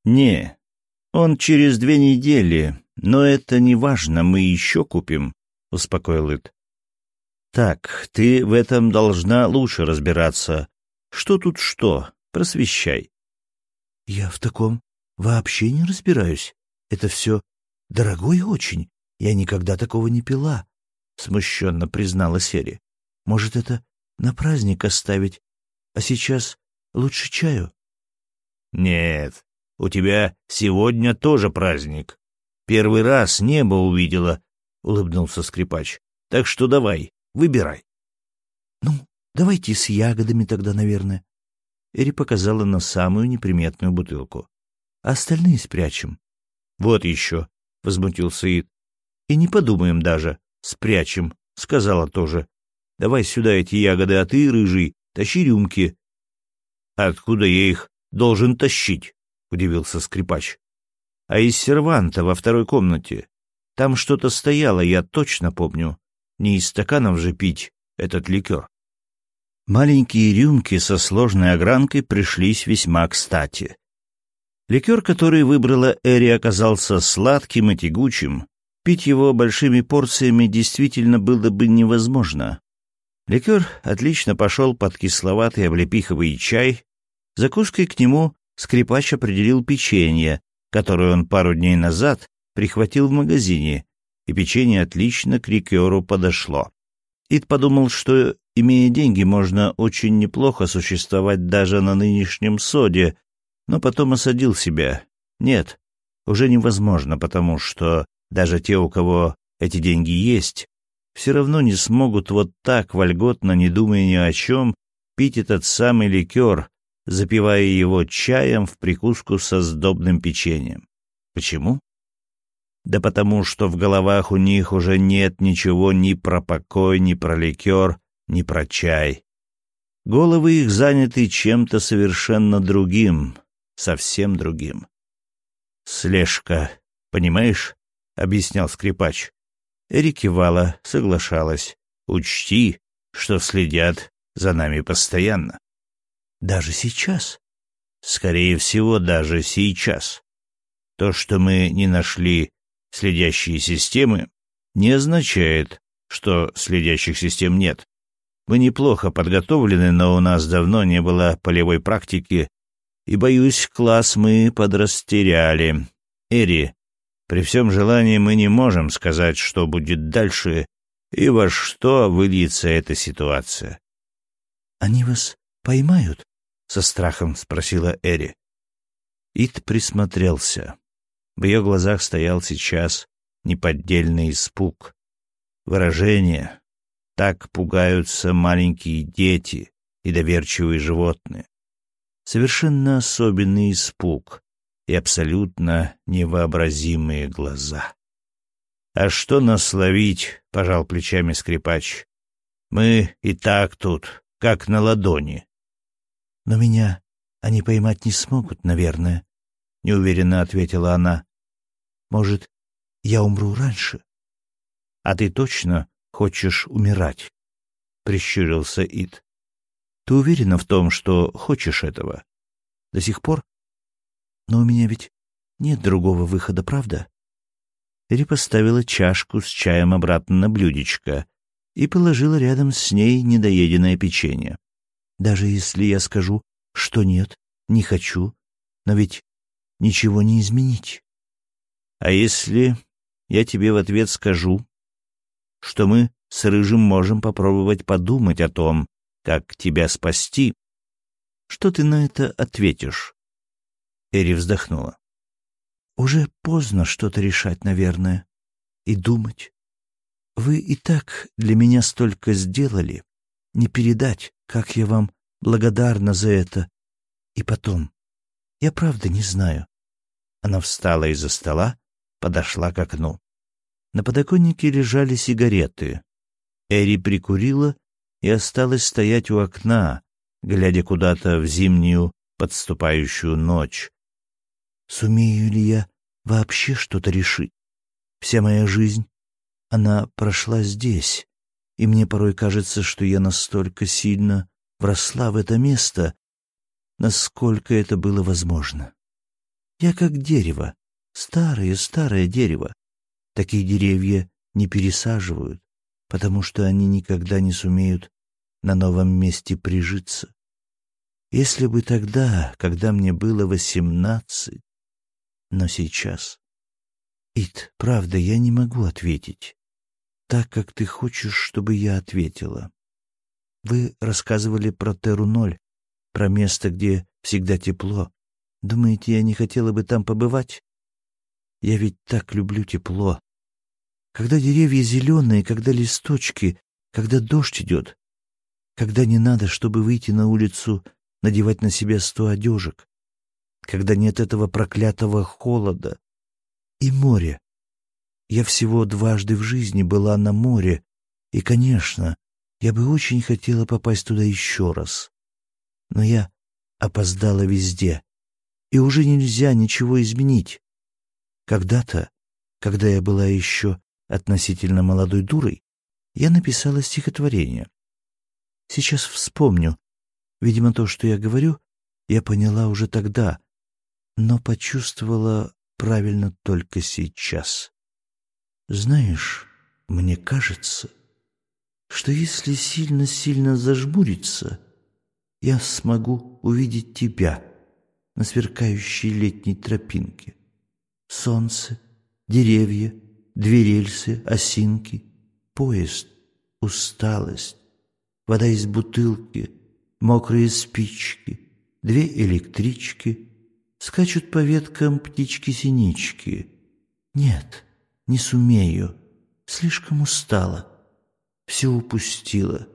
«Не, он через две недели, но это не важно, мы еще купим», — успокоил Ит. «Так, ты в этом должна лучше разбираться. Что тут что? Просвещай. Я в таком вообще не разбираюсь. Это все дорогой очень. Я никогда такого не пила, — смущенно признала Сери. Может, это на праздник оставить, а сейчас лучше чаю? Нет, у тебя сегодня тоже праздник. Первый раз небо увидела, — улыбнулся скрипач. Так что давай, выбирай. Ну, давайте с ягодами тогда, наверное. Эри показала на самую неприметную бутылку. А остальные спрячем. Вот еще, — возмутился Ид. И не подумаем даже. Спрячем, — сказала тоже. Давай сюда эти ягоды, а ты, рыжий, тащи рюмки. Откуда я их должен тащить? — удивился скрипач. А из серванта во второй комнате. Там что-то стояло, я точно помню. Не из стаканов же пить этот ликер. Маленькие рюмки со сложной огранкой пришлись весьма кстати. Ликер, который выбрала Эри, оказался сладким и тягучим. Пить его большими порциями действительно было бы невозможно. Ликер отлично пошел под кисловатый облепиховый чай. Закуской к нему скрипач определил печенье, которое он пару дней назад прихватил в магазине, и печенье отлично к ликеру подошло. Ид подумал, что, имея деньги, можно очень неплохо существовать даже на нынешнем соде, но потом осадил себя. Нет, уже невозможно, потому что даже те, у кого эти деньги есть, все равно не смогут вот так, вольготно, не думая ни о чем, пить этот самый ликер, запивая его чаем в прикуску со сдобным печеньем. Почему? Да потому что в головах у них уже нет ничего ни про покой, ни про ликер, ни про чай. Головы их заняты чем-то совершенно другим, совсем другим. «Слежка, понимаешь?» — объяснял скрипач. Эри кивала, соглашалась. «Учти, что следят за нами постоянно». «Даже сейчас?» «Скорее всего, даже сейчас. То, что мы не нашли следящие системы, не означает, что следящих систем нет. Мы неплохо подготовлены, но у нас давно не было полевой практики, и, боюсь, класс мы подрастеряли. Эри, при всем желании мы не можем сказать, что будет дальше и во что выльется эта ситуация. — Они вас поймают? — со страхом спросила Эри. Ит присмотрелся. В ее глазах стоял сейчас неподдельный испуг. Выражение «так пугаются маленькие дети и доверчивые животные». Совершенно особенный испуг и абсолютно невообразимые глаза. «А что нас ловить?» — пожал плечами скрипач. «Мы и так тут, как на ладони». «Но меня они поймать не смогут, наверное», — неуверенно ответила она. Может, я умру раньше? — А ты точно хочешь умирать? — прищурился Ид. — Ты уверена в том, что хочешь этого? До сих пор? Но у меня ведь нет другого выхода, правда? Эри поставила чашку с чаем обратно на блюдечко и положила рядом с ней недоеденное печенье. Даже если я скажу, что нет, не хочу, но ведь ничего не изменить. А если я тебе в ответ скажу, что мы с Рыжим можем попробовать подумать о том, как тебя спасти, что ты на это ответишь?» Эри вздохнула. «Уже поздно что-то решать, наверное, и думать. Вы и так для меня столько сделали, не передать, как я вам благодарна за это. И потом, я правда не знаю». Она встала из-за стола, подошла к окну. На подоконнике лежали сигареты. Эри прикурила и осталась стоять у окна, глядя куда-то в зимнюю подступающую ночь. Сумею ли я вообще что-то решить? Вся моя жизнь, она прошла здесь, и мне порой кажется, что я настолько сильно вросла в это место, насколько это было возможно. Я как дерево, Старое-старое дерево. Такие деревья не пересаживают, потому что они никогда не сумеют на новом месте прижиться. Если бы тогда, когда мне было восемнадцать, но сейчас... Ит, правда, я не могу ответить так, как ты хочешь, чтобы я ответила. Вы рассказывали про Теру-Ноль, про место, где всегда тепло. Думаете, я не хотела бы там побывать? Я ведь так люблю тепло. Когда деревья зеленые, когда листочки, когда дождь идет, когда не надо, чтобы выйти на улицу, надевать на себя сто одежек, когда нет этого проклятого холода и море. Я всего дважды в жизни была на море, и, конечно, я бы очень хотела попасть туда еще раз. Но я опоздала везде, и уже нельзя ничего изменить. Когда-то, когда я была еще относительно молодой дурой, я написала стихотворение. Сейчас вспомню. Видимо, то, что я говорю, я поняла уже тогда, но почувствовала правильно только сейчас. Знаешь, мне кажется, что если сильно-сильно зажмуриться, я смогу увидеть тебя на сверкающей летней тропинке. Солнце, деревья, две рельсы, осинки, поезд, усталость, вода из бутылки, мокрые спички, две электрички — Скачут по веткам птички-синички. Нет, не сумею, слишком устала. Все упустила,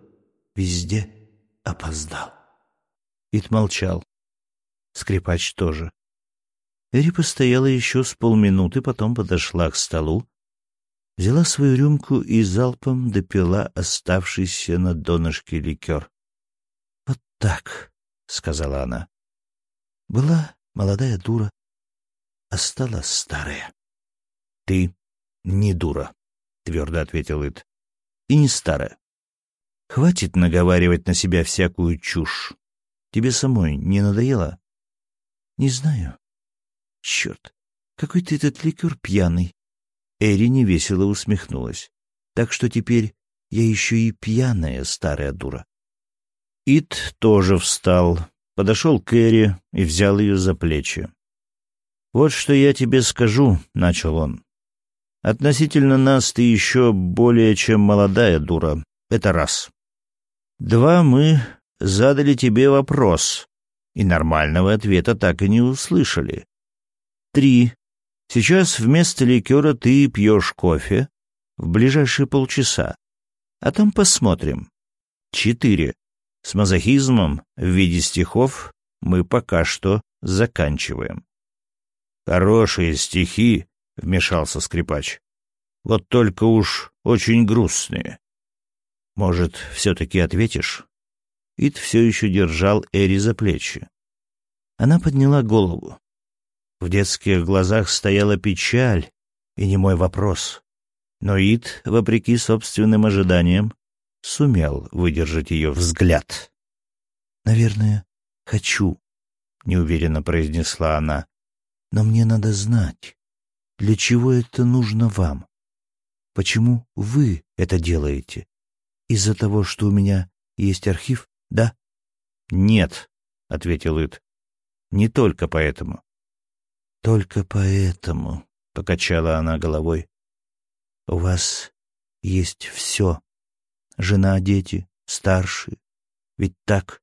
везде опоздал. Ит молчал. Скрипач тоже. Эри постояла еще с полминуты, потом подошла к столу, взяла свою рюмку и залпом допила оставшийся на донышке ликер. — Вот так, — сказала она. Была молодая дура, а стала старая. — Ты не дура, — твердо ответил Ит, — и не старая. Хватит наговаривать на себя всякую чушь. Тебе самой не надоело? — Не знаю. Черт, какой ты этот ликер пьяный. Эри невесело усмехнулась. Так что теперь я еще и пьяная старая дура. Ит тоже встал, подошел к Эри и взял ее за плечи. «Вот что я тебе скажу», — начал он. «Относительно нас ты еще более чем молодая дура. Это раз. Два, мы задали тебе вопрос, и нормального ответа так и не услышали. Три. Сейчас вместо ликера ты пьешь кофе в ближайшие полчаса, а там посмотрим. Четыре. С мазохизмом в виде стихов мы пока что заканчиваем. «Хорошие стихи», — вмешался скрипач. «Вот только уж очень грустные. Может, все-таки ответишь?» Ид все еще держал Эри за плечи. Она подняла голову. В детских глазах стояла печаль и немой вопрос. Но Ид, вопреки собственным ожиданиям, сумел выдержать ее взгляд. «Наверное, хочу», — неуверенно произнесла она. «Но мне надо знать, для чего это нужно вам? Почему вы это делаете? Из-за того, что у меня есть архив, да?» «Нет», — ответил Ит. «Не только поэтому». «Только поэтому», — покачала она головой. «У вас есть все, Жена, дети, старшие. Ведь так.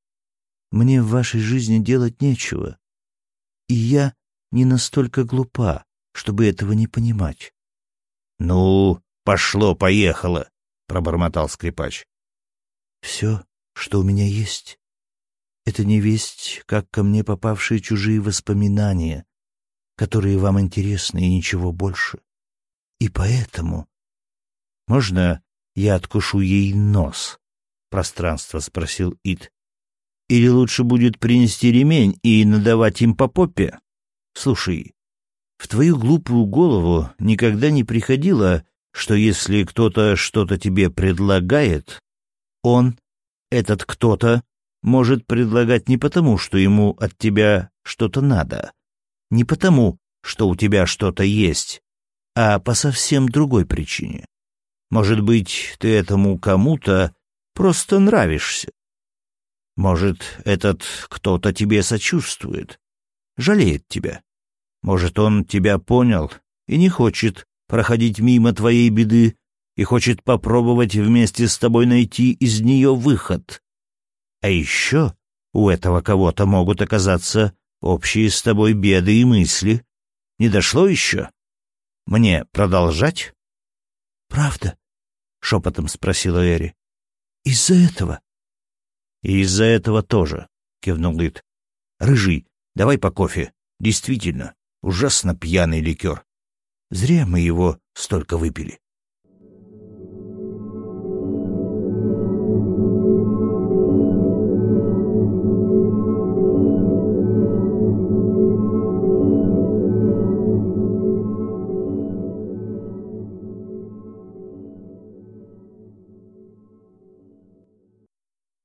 Мне в вашей жизни делать нечего. И я не настолько глупа, чтобы этого не понимать. — Ну, пошло-поехало, — пробормотал скрипач. — Все, что у меня есть, это не весть, как ко мне попавшие чужие воспоминания, которые вам интересны и ничего больше. И поэтому... Можно я откушу ей нос? Пространство спросил Ит. Или лучше будет принести ремень и надавать им по попе? Слушай, в твою глупую голову никогда не приходило, что если кто-то что-то тебе предлагает, он, этот кто-то, может предлагать не потому, что ему от тебя что-то надо, не потому, что у тебя что-то есть, а по совсем другой причине. Может быть, ты этому кому-то просто нравишься. Может, этот кто-то тебе сочувствует, жалеет тебя. Может, он тебя понял и не хочет проходить мимо твоей беды и хочет попробовать вместе с тобой найти из нее выход. А еще у этого кого-то могут оказаться общие с тобой беды и мысли. Не дошло еще? Мне продолжать? — Правда? — шепотом спросила Эри. — Из-за этого? — И из-за этого тоже, — кивнул Лид. — Рыжий, давай по кофе. Действительно, ужасно пьяный ликер. Зря мы его столько выпили.